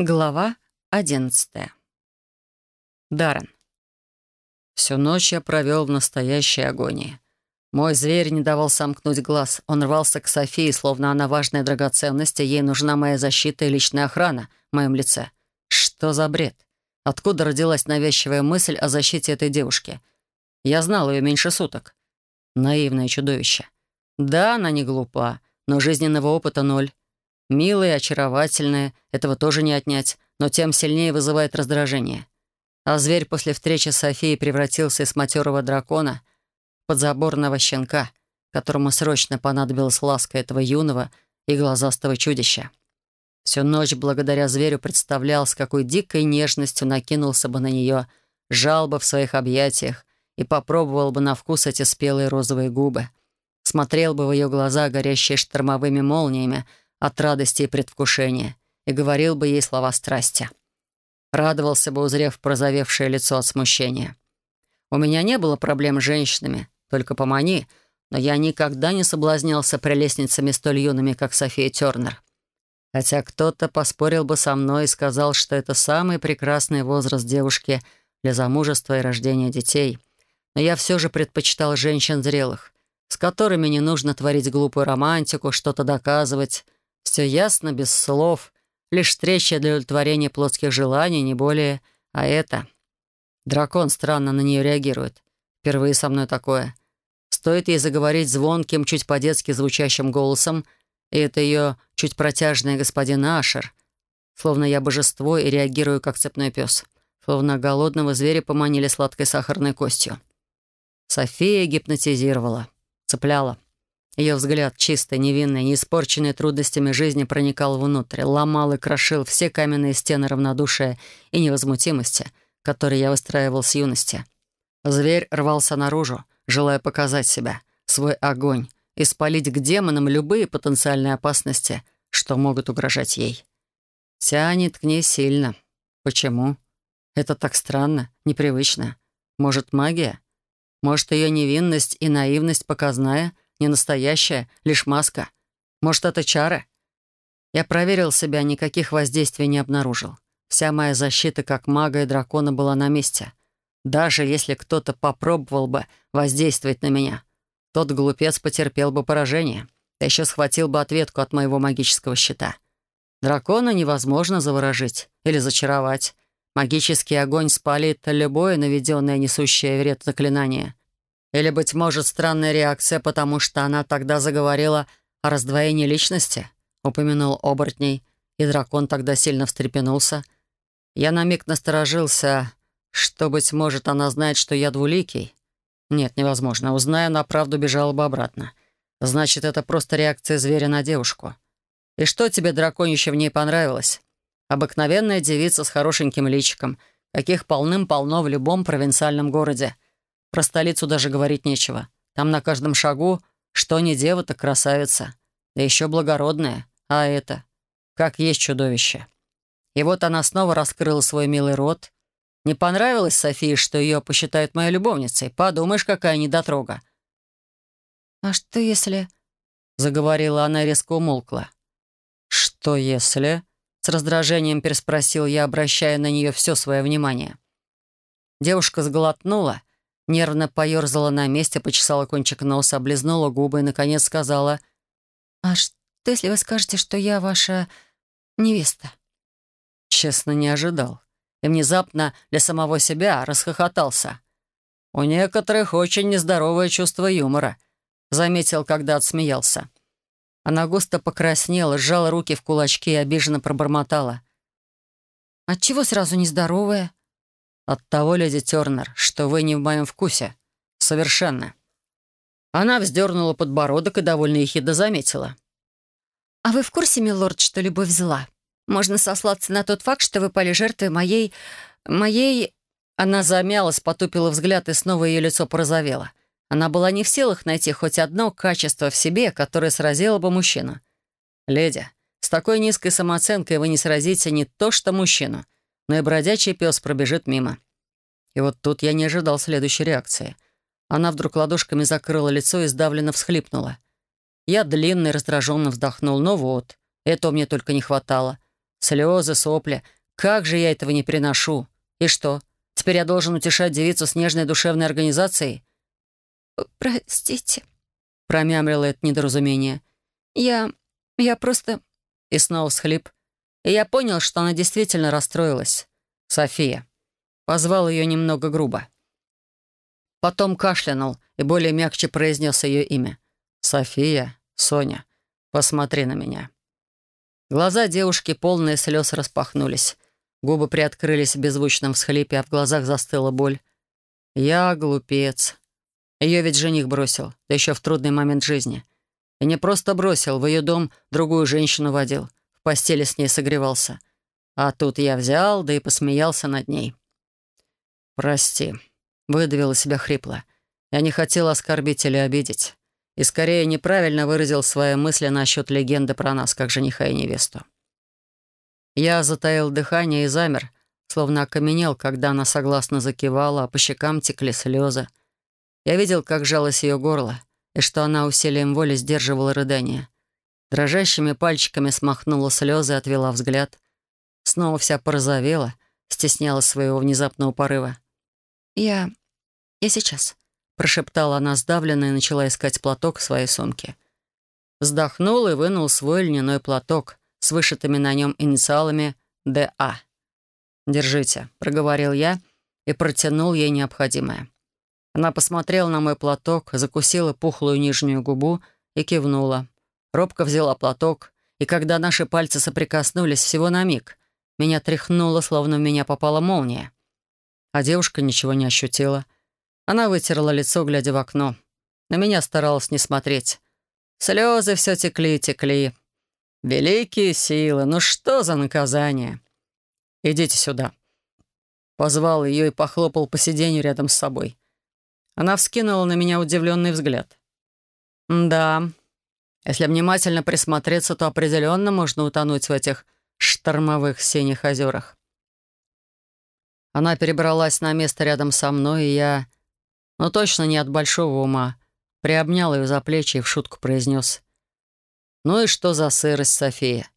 Глава одиннадцатая. Даррен. Всю ночь я провел в настоящей агонии. Мой зверь не давал сомкнуть глаз. Он рвался к Софии, словно она важная драгоценность, и ей нужна моя защита и личная охрана в моем лице. Что за бред? Откуда родилась навязчивая мысль о защите этой девушки? Я знал ее меньше суток. Наивное чудовище. Да, она не глупа, но жизненного опыта ноль. Милая, очаровательная, этого тоже не отнять, но тем сильнее вызывает раздражение. А зверь после встречи с Софией превратился из матерого дракона в подзаборного щенка, которому срочно понадобилась ласка этого юного и глазастого чудища. Всю ночь благодаря зверю представлял, с какой дикой нежностью накинулся бы на нее, жал бы в своих объятиях и попробовал бы на вкус эти спелые розовые губы. Смотрел бы в ее глаза, горящие штормовыми молниями, от радости и предвкушения и говорил бы ей слова страсти. Радовался бы, узрев прозовевшее лицо от смущения. У меня не было проблем с женщинами, только помани, но я никогда не соблазнялся прелестницами столь юными, как София Тернер. Хотя кто-то поспорил бы со мной и сказал, что это самый прекрасный возраст девушки для замужества и рождения детей. Но я все же предпочитал женщин зрелых, с которыми не нужно творить глупую романтику, что-то доказывать, все ясно, без слов, лишь встреча для удовлетворения плотских желаний, не более. А это... Дракон странно на нее реагирует. Впервые со мной такое. Стоит ей заговорить звонким, чуть по-детски звучащим голосом, и это ее чуть протяжный господин Ашер. Словно я божество и реагирую, как цепной пес. Словно голодного зверя поманили сладкой сахарной костью. София гипнотизировала, цепляла. Ее взгляд, чистый, невинный, не испорченный трудностями жизни, проникал внутрь, ломал и крошил все каменные стены равнодушия и невозмутимости, которые я выстраивал с юности. Зверь рвался наружу, желая показать себя, свой огонь, и спалить к демонам любые потенциальные опасности, что могут угрожать ей. Тянет к ней сильно. Почему? Это так странно, непривычно. Может, магия? Может, ее невинность и наивность показная — не настоящая, лишь маска. Может, это чары? Я проверил себя, никаких воздействий не обнаружил. Вся моя защита как мага и дракона была на месте. Даже если кто-то попробовал бы воздействовать на меня, тот глупец потерпел бы поражение, да еще схватил бы ответку от моего магического щита. Дракона невозможно заворожить или зачаровать. Магический огонь спалит любое наведенное несущее вред заклинание. Или, быть может, странная реакция, потому что она тогда заговорила о раздвоении личности, упомянул оборотней, и дракон тогда сильно встрепенулся. Я на миг насторожился, что, быть может, она знает, что я двуликий. Нет, невозможно. Узнаю, на правду бежала бы обратно. Значит, это просто реакция зверя на девушку. И что тебе, драконище, в ней понравилось? Обыкновенная девица с хорошеньким личиком, каких полным-полно в любом провинциальном городе — про столицу даже говорить нечего. Там на каждом шагу, что не дева, так красавица. Да еще благородная. А это? Как есть чудовище. И вот она снова раскрыла свой милый рот. Не понравилось Софии, что ее посчитают моей любовницей. Подумаешь, какая недотрога. «А что если...» — заговорила она и резко умолкла. «Что если...» — с раздражением переспросил я, обращая на нее все свое внимание. Девушка сглотнула Нервно поерзала на месте, почесала кончик носа, облизнула губы и, наконец, сказала, «А что, если вы скажете, что я ваша невеста?» Честно, не ожидал. И внезапно для самого себя расхохотался. «У некоторых очень нездоровое чувство юмора», — заметил, когда отсмеялся. Она густо покраснела, сжала руки в кулачки и обиженно пробормотала. «Отчего сразу нездоровое?» От того, леди Тернер, что вы не в моем вкусе. Совершенно». Она вздернула подбородок и довольно ехидно заметила. «А вы в курсе, милорд, что любовь зла? Можно сослаться на тот факт, что вы пали жертвой моей... моей...» Она замялась, потупила взгляд, и снова ее лицо порозовело. Она была не в силах найти хоть одно качество в себе, которое сразило бы мужчину. «Леди, с такой низкой самооценкой вы не сразите не то что мужчину, но и бродячий пес пробежит мимо. И вот тут я не ожидал следующей реакции. Она вдруг ладошками закрыла лицо и сдавленно всхлипнула. Я длинно и раздраженно вздохнул. Ну вот, этого мне только не хватало. Слезы, сопли. Как же я этого не переношу? И что, теперь я должен утешать девицу с нежной душевной организацией? «Простите», — промямлило это недоразумение. «Я... я просто...» И снова всхлип. И я понял, что она действительно расстроилась. София. Позвал ее немного грубо. Потом кашлянул и более мягче произнес ее имя. «София, Соня, посмотри на меня». Глаза девушки, полные слез, распахнулись. Губы приоткрылись в беззвучном всхлипе, а в глазах застыла боль. «Я глупец. Ее ведь жених бросил, да еще в трудный момент жизни. И не просто бросил, в ее дом другую женщину водил, постели с ней согревался. А тут я взял, да и посмеялся над ней. «Прости», — выдавил из себя хрипло. «Я не хотел оскорбить или обидеть и скорее неправильно выразил свои мысли насчет легенды про нас, как жениха и невесту. Я затаил дыхание и замер, словно окаменел, когда она согласно закивала, а по щекам текли слезы. Я видел, как жалось ее горло, и что она усилием воли сдерживала рыдание. Дрожащими пальчиками смахнула слезы отвела взгляд. Снова вся порозовела, стесняла своего внезапного порыва. «Я... я сейчас», прошептала она сдавленно и начала искать платок в своей сумке. Вздохнул и вынул свой льняной платок с вышитыми на нем инициалами «ДА». «Держите», — проговорил я и протянул ей необходимое. Она посмотрела на мой платок, закусила пухлую нижнюю губу и кивнула. Робко взяла платок, и когда наши пальцы соприкоснулись всего на миг, меня тряхнуло, словно в меня попала молния. А девушка ничего не ощутила — она вытерла лицо, глядя в окно. На меня старалась не смотреть. Слезы все текли и текли. Великие силы, ну что за наказание? Идите сюда. Позвал ее и похлопал по сиденью рядом с собой. Она вскинула на меня удивленный взгляд. «Да, если внимательно присмотреться, то определенно можно утонуть в этих штормовых синих озерах». Она перебралась на место рядом со мной, и я но точно не от большого ума. Приобнял ее за плечи и в шутку произнес. «Ну и что за сырость, София?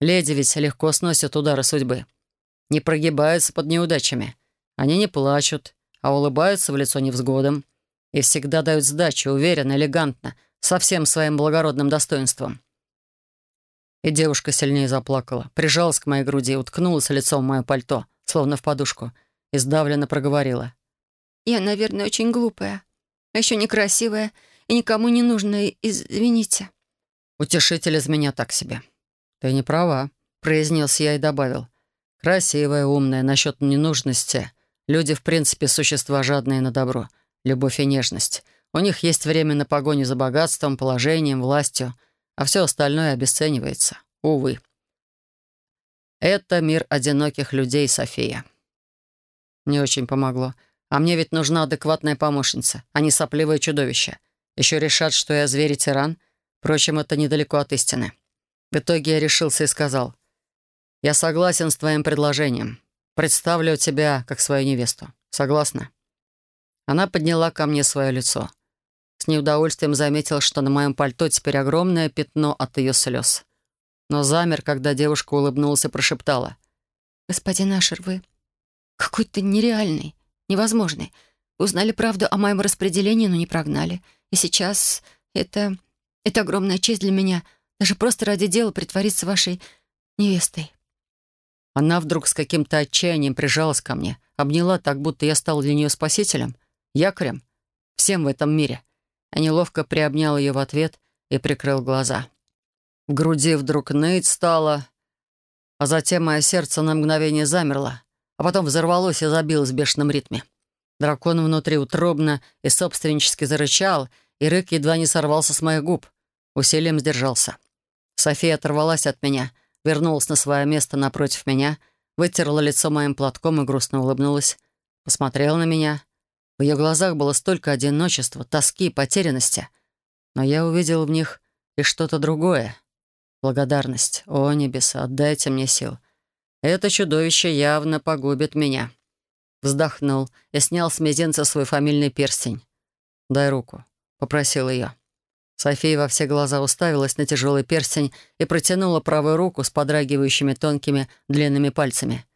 Леди ведь легко сносят удары судьбы. Не прогибаются под неудачами. Они не плачут, а улыбаются в лицо невзгодам. И всегда дают сдачу, уверенно, элегантно, со всем своим благородным достоинством». И девушка сильнее заплакала, прижалась к моей груди, уткнулась лицом в мое пальто, словно в подушку, и сдавленно проговорила. Я, наверное, очень глупая, а еще некрасивая и никому не нужная, извините». «Утешитель из меня так себе». «Ты не права», — произнес я и добавил. «Красивая, умная, насчет ненужности. Люди, в принципе, существа жадные на добро, любовь и нежность. У них есть время на погоню за богатством, положением, властью, а все остальное обесценивается. Увы. Это мир одиноких людей, София». Не очень помогло. А мне ведь нужна адекватная помощница, а не сопливое чудовище. Еще решат, что я зверь и тиран. Впрочем, это недалеко от истины. В итоге я решился и сказал. «Я согласен с твоим предложением. Представлю тебя как свою невесту. Согласна?» Она подняла ко мне свое лицо. С неудовольствием заметил, что на моем пальто теперь огромное пятно от ее слез. Но замер, когда девушка улыбнулась и прошептала. «Господин Ашер, вы какой-то нереальный невозможны. Узнали правду о моем распределении, но не прогнали. И сейчас это... это огромная честь для меня. Даже просто ради дела притвориться вашей невестой». Она вдруг с каким-то отчаянием прижалась ко мне, обняла так, будто я стал для нее спасителем, якорем, всем в этом мире. А неловко приобнял ее в ответ и прикрыл глаза. В груди вдруг ныть стало, а затем мое сердце на мгновение замерло а потом взорвалось и забилось в бешеном ритме. Дракон внутри утробно и собственнически зарычал, и рык едва не сорвался с моих губ. Усилием сдержался. София оторвалась от меня, вернулась на свое место напротив меня, вытерла лицо моим платком и грустно улыбнулась. Посмотрела на меня. В ее глазах было столько одиночества, тоски и потерянности. Но я увидел в них и что-то другое. Благодарность. О, небеса, отдайте мне сил. Это чудовище явно погубит меня. Вздохнул и снял с мизинца свой фамильный перстень. «Дай руку», — попросил ее. София во все глаза уставилась на тяжелый перстень и протянула правую руку с подрагивающими тонкими длинными пальцами.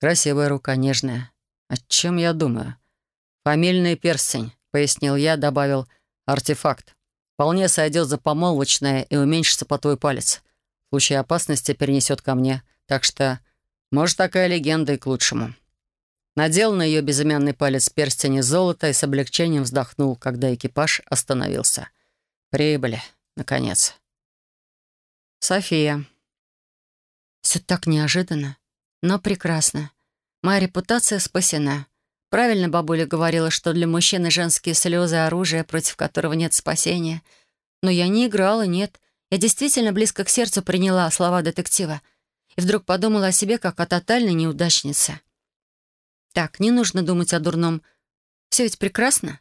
Красивая рука, нежная. О чем я думаю? «Фамильный перстень», — пояснил я, добавил «артефакт». Вполне сойдет за помолвочное и уменьшится по твой палец. В случае опасности перенесет ко мне. Так что, может, такая легенда и к лучшему. Надел на ее безымянный палец перстень из золота и с облегчением вздохнул, когда экипаж остановился. Прибыли, наконец. София. Все так неожиданно, но прекрасно. Моя репутация спасена. Правильно бабуля говорила, что для мужчины женские слезы — оружие, против которого нет спасения. Но я не играла, нет. Я действительно близко к сердцу приняла слова детектива. И вдруг подумала о себе, как о тотальной неудачнице. Так, не нужно думать о дурном. Все ведь прекрасно.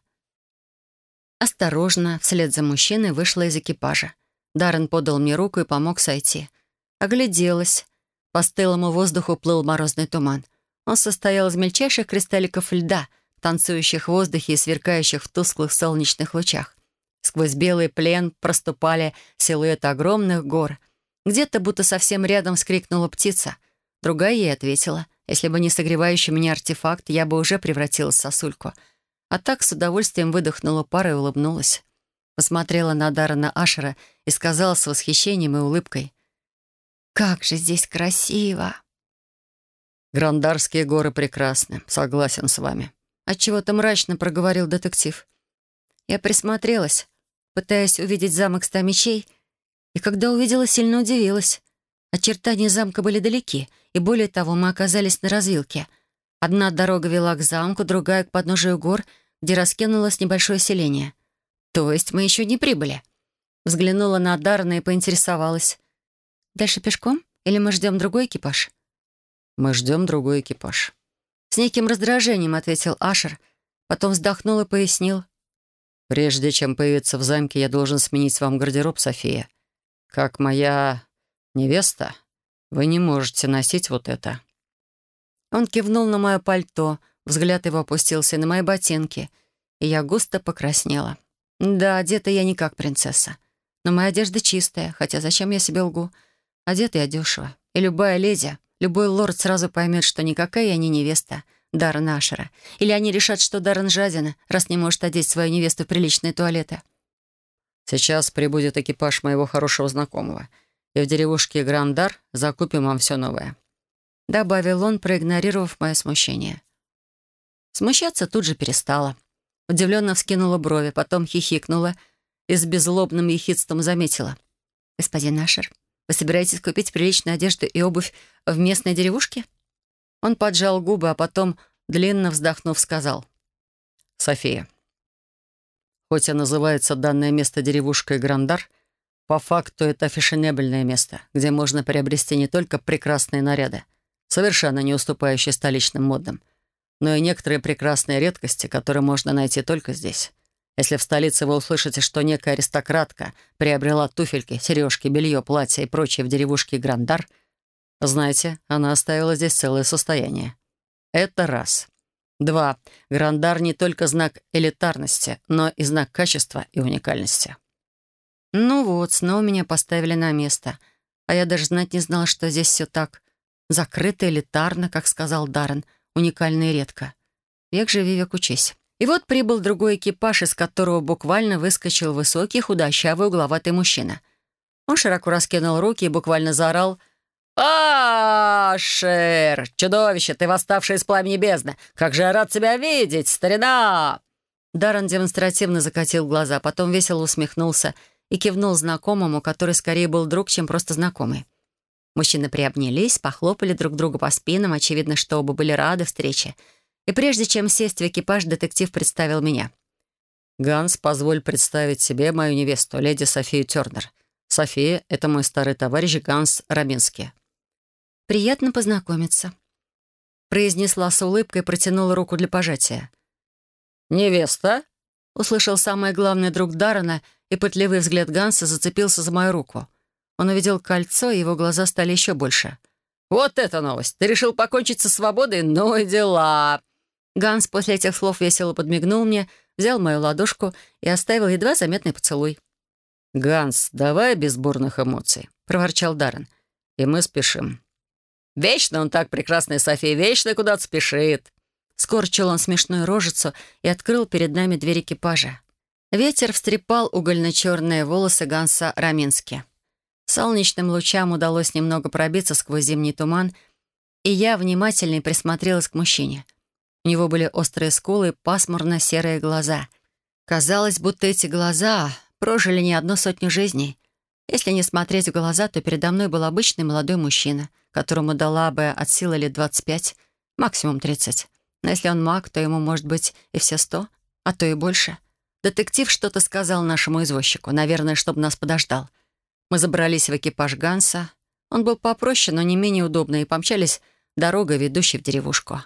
Осторожно, вслед за мужчиной вышла из экипажа. Даррен подал мне руку и помог сойти. Огляделась. По стылому воздуху плыл морозный туман. Он состоял из мельчайших кристалликов льда, танцующих в воздухе и сверкающих в тусклых солнечных лучах. Сквозь белый плен проступали силуэты огромных гор. Где-то будто совсем рядом вскрикнула птица. Другая ей ответила. Если бы не согревающий меня артефакт, я бы уже превратилась в сосульку. А так с удовольствием выдохнула пара и улыбнулась. Посмотрела на Даррена Ашера и сказала с восхищением и улыбкой. «Как же здесь красиво!» «Грандарские горы прекрасны, согласен с вами». Отчего-то мрачно проговорил детектив. Я присмотрелась, пытаясь увидеть замок ста мечей, и когда увидела, сильно удивилась. Очертания замка были далеки, и более того, мы оказались на развилке. Одна дорога вела к замку, другая — к подножию гор, где раскинулось небольшое селение. То есть мы еще не прибыли. Взглянула на Дарна и поинтересовалась. «Дальше пешком? Или мы ждем другой экипаж?» Мы ждем другой экипаж». С неким раздражением ответил Ашер, потом вздохнул и пояснил. «Прежде чем появиться в замке, я должен сменить вам гардероб, София. Как моя невеста, вы не можете носить вот это». Он кивнул на мое пальто, взгляд его опустился на мои ботинки, и я густо покраснела. Да, одета я не как принцесса. Но моя одежда чистая, хотя зачем я себе лгу? Одета я дешево. И любая леди Любой лорд сразу поймет, что никакая я не невеста Даррена Ашера. Или они решат, что Даррен жадина, раз не может одеть свою невесту в приличные туалеты. «Сейчас прибудет экипаж моего хорошего знакомого, и в деревушке Грандар закупим вам все новое», — добавил он, проигнорировав мое смущение. Смущаться тут же перестала. Удивленно вскинула брови, потом хихикнула и с беззлобным ехидством заметила. «Господин Ашер, вы собираетесь купить приличную одежду и обувь в местной деревушке?» Он поджал губы, а потом, длинно вздохнув, сказал. «София, хоть и называется данное место деревушкой Грандар, по факту это фешенебельное место, где можно приобрести не только прекрасные наряды, совершенно не уступающие столичным модам, но и некоторые прекрасные редкости, которые можно найти только здесь. Если в столице вы услышите, что некая аристократка приобрела туфельки, сережки, белье, платье и прочее в деревушке Грандар, знаете, она оставила здесь целое состояние. Это раз. Два. Грандар не только знак элитарности, но и знак качества и уникальности. Ну вот, снова меня поставили на место. А я даже знать не знала, что здесь все так закрыто, элитарно, как сказал Даррен, уникально и редко. Век живи, век учись. И вот прибыл другой экипаж, из которого буквально выскочил высокий, худощавый, угловатый мужчина. Он широко раскинул руки и буквально заорал «Ашер! Чудовище, ты восставший из пламени бездны! Как же я рад тебя видеть, старина!» Даррен демонстративно закатил глаза, потом весело усмехнулся и кивнул знакомому, который скорее был друг, чем просто знакомый. Мужчины приобнялись, похлопали друг друга по спинам, очевидно, что оба были рады встрече — и прежде чем сесть в экипаж, детектив представил меня. «Ганс, позволь представить себе мою невесту, леди Софию Тернер. София — это мой старый товарищ Ганс Раминский». «Приятно познакомиться», — произнесла с улыбкой и протянула руку для пожатия. «Невеста?» — услышал самый главный друг Даррена, и пытливый взгляд Ганса зацепился за мою руку. Он увидел кольцо, и его глаза стали еще больше. «Вот это новость! Ты решил покончить со свободой? Ну и дела!» Ганс после этих слов весело подмигнул мне, взял мою ладошку и оставил едва заметный поцелуй. «Ганс, давай без бурных эмоций», — проворчал Даррен. «И мы спешим». «Вечно он так прекрасный, София, вечно куда-то спешит». Скорчил он смешную рожицу и открыл перед нами дверь экипажа. Ветер встрепал угольно-черные волосы Ганса Рамински. Солнечным лучам удалось немного пробиться сквозь зимний туман, и я внимательно присмотрелась к мужчине. У него были острые скулы и пасмурно-серые глаза. Казалось, будто эти глаза прожили не одну сотню жизней. Если не смотреть в глаза, то передо мной был обычный молодой мужчина, которому дала бы от силы лет 25, максимум 30. Но если он маг, то ему может быть и все сто, а то и больше. Детектив что-то сказал нашему извозчику, наверное, чтобы нас подождал. Мы забрались в экипаж Ганса. Он был попроще, но не менее удобный, и помчались дорогой, ведущей в деревушку.